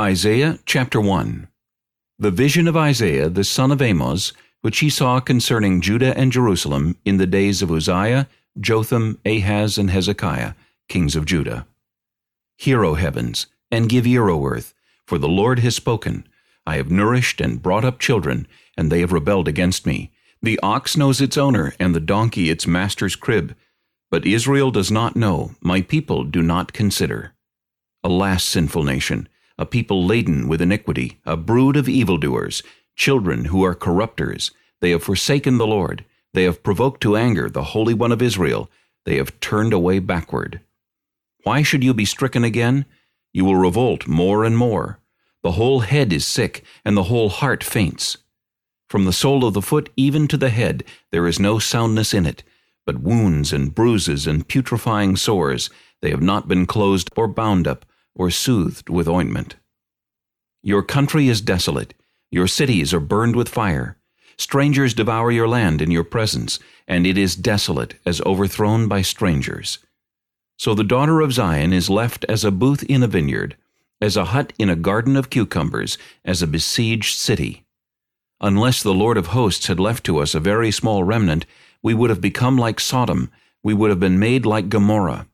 Isaiah chapter 1 The vision of Isaiah the son of Amoz, which he saw concerning Judah and Jerusalem in the days of Uzziah, Jotham, Ahaz, and Hezekiah, kings of Judah. Hear, O heavens, and give ear, O earth, for the Lord has spoken. I have nourished and brought up children, and they have rebelled against me. The ox knows its owner, and the donkey its master's crib. But Israel does not know, my people do not consider. Alas, sinful nation! A people laden with iniquity, a brood of evildoers, children who are corrupters. They have forsaken the Lord. They have provoked to anger the Holy One of Israel. They have turned away backward. Why should you be stricken again? You will revolt more and more. The whole head is sick, and the whole heart faints. From the sole of the foot even to the head there is no soundness in it, but wounds and bruises and putrefying sores. They have not been closed or bound up, or soothed with ointment. Your country is desolate, your cities are burned with fire. Strangers devour your land in your presence, and it is desolate as overthrown by strangers. So the daughter of Zion is left as a booth in a vineyard, as a hut in a garden of cucumbers, as a besieged city. Unless the Lord of hosts had left to us a very small remnant, we would have become like Sodom, we would have been made like Gomorrah.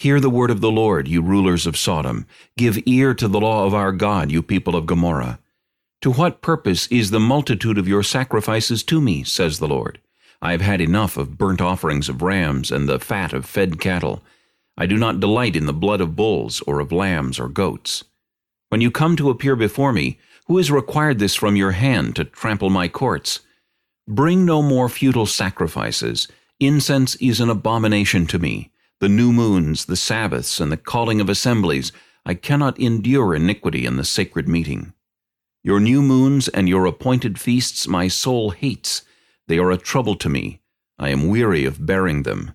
Hear the word of the Lord, you rulers of Sodom. Give ear to the law of our God, you people of Gomorrah. To what purpose is the multitude of your sacrifices to me, says the Lord? I have had enough of burnt offerings of rams and the fat of fed cattle. I do not delight in the blood of bulls or of lambs or goats. When you come to appear before me, who has required this from your hand to trample my courts? Bring no more futile sacrifices. Incense is an abomination to me the new moons, the Sabbaths, and the calling of assemblies. I cannot endure iniquity in the sacred meeting. Your new moons and your appointed feasts my soul hates. They are a trouble to me. I am weary of bearing them.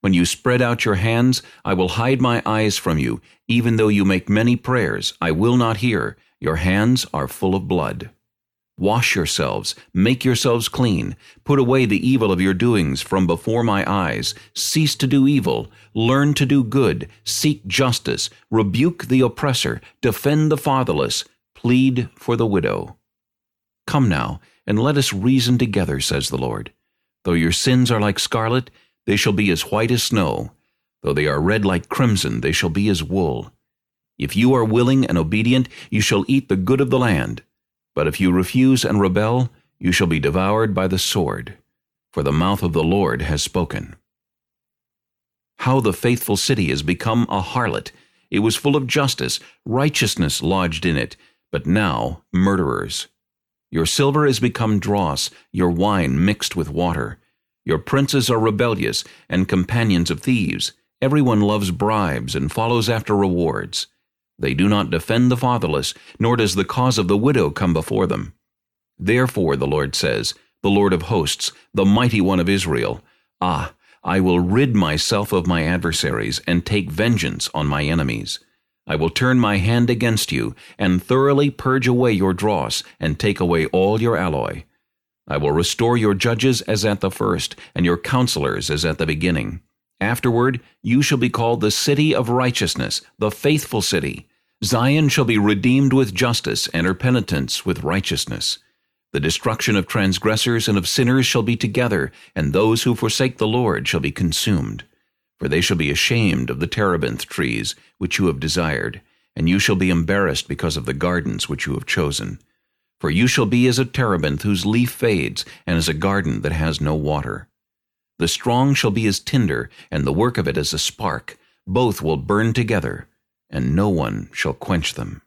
When you spread out your hands, I will hide my eyes from you. Even though you make many prayers, I will not hear. Your hands are full of blood. Wash yourselves, make yourselves clean, put away the evil of your doings from before my eyes, cease to do evil, learn to do good, seek justice, rebuke the oppressor, defend the fatherless, plead for the widow. Come now, and let us reason together, says the Lord. Though your sins are like scarlet, they shall be as white as snow. Though they are red like crimson, they shall be as wool. If you are willing and obedient, you shall eat the good of the land. But if you refuse and rebel, you shall be devoured by the sword, for the mouth of the Lord has spoken. How the faithful city has become a harlot. It was full of justice, righteousness lodged in it, but now murderers. Your silver has become dross, your wine mixed with water. Your princes are rebellious and companions of thieves. Everyone loves bribes and follows after rewards. They do not defend the fatherless, nor does the cause of the widow come before them. Therefore, the Lord says, the Lord of hosts, the mighty one of Israel, Ah, I will rid myself of my adversaries and take vengeance on my enemies. I will turn my hand against you and thoroughly purge away your dross and take away all your alloy. I will restore your judges as at the first, and your counselors as at the beginning. Afterward you shall be called the city of righteousness, the faithful city. Zion shall be redeemed with justice, and her penitents with righteousness. The destruction of transgressors and of sinners shall be together, and those who forsake the Lord shall be consumed. For they shall be ashamed of the terebinth trees which you have desired, and you shall be embarrassed because of the gardens which you have chosen. For you shall be as a terebinth whose leaf fades, and as a garden that has no water. The strong shall be as tinder, and the work of it as a spark. Both will burn together, and no one shall quench them.